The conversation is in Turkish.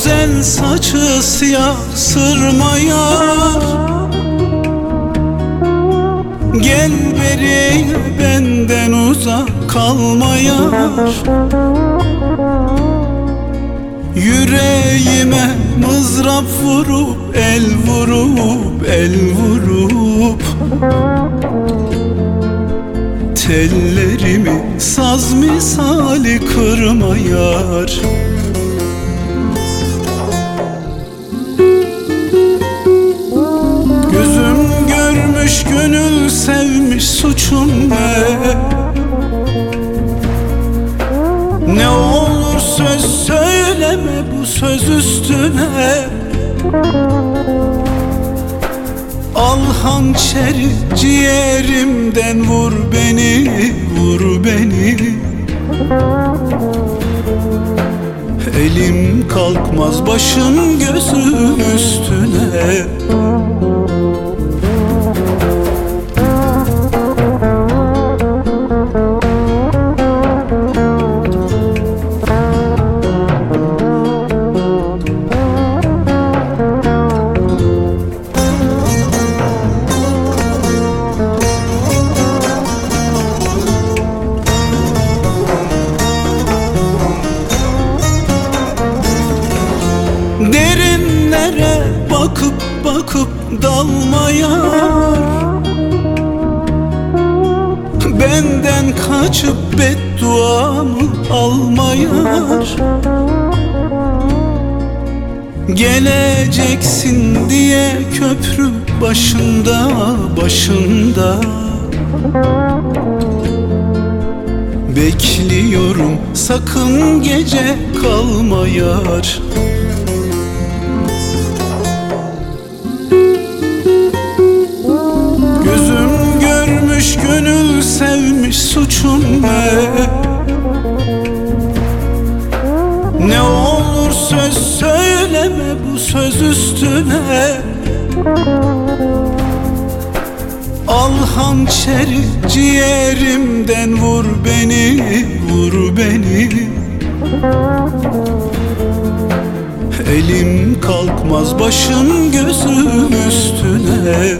güzel saçı siyah sırma yar Gel beri benden uzak kalma yar Yüreğime mızrap vurup el vurup el vurup. Tellerimi saz misali kırma sevmiş suçum ne Ne olur söz söyleme bu söz üstüne. Al hançeri ciğerimden vur beni vur beni. Elim kalkmaz başım gözüm üstüne Derinlere bakıp bakıp dalmaya Benden kaçıp bedduamı almayar Geleceksin diye köprü başında başında. Bekliyorum sakın gece kalma yar Ne olur söz söyleme bu söz üstüne. Al hançeri ciğerimden vur beni vur beni. Elim kalkmaz başım gözüm üstüne